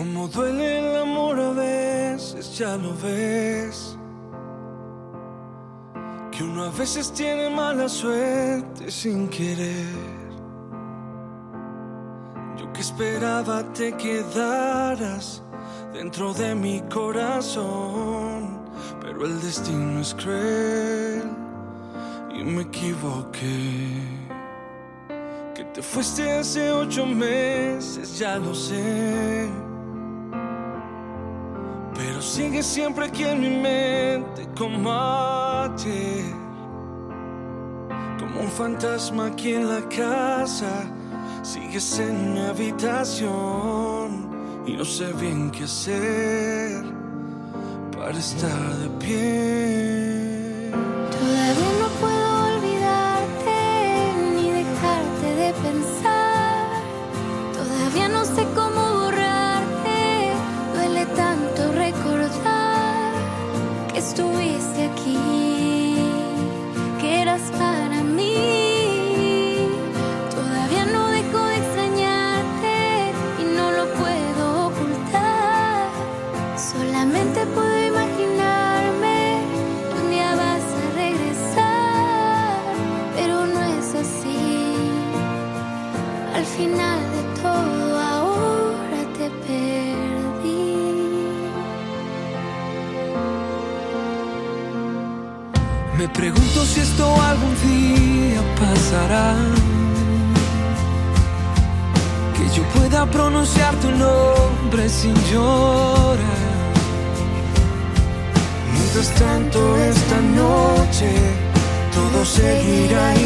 Como duele el amor a veces, ya lo ves. Que uno a veces tiene mala suerte sin querer. Yo que esperaba te quedaras dentro de mi corazón, pero el destino es cruel y me equivoqué. Que te fuiste hace ocho meses, ya lo sé. Sigue siempre aquí en mi mente como. Como un fantasma aquí en la casa. Sigues en mi habitación y no sé bien qué hacer para estar de pie. Pregunto si esto algún día pasará. Que yo pueda pronunciar tu nombre sin llorar. Mientras tanto, esta noche todo seguirá.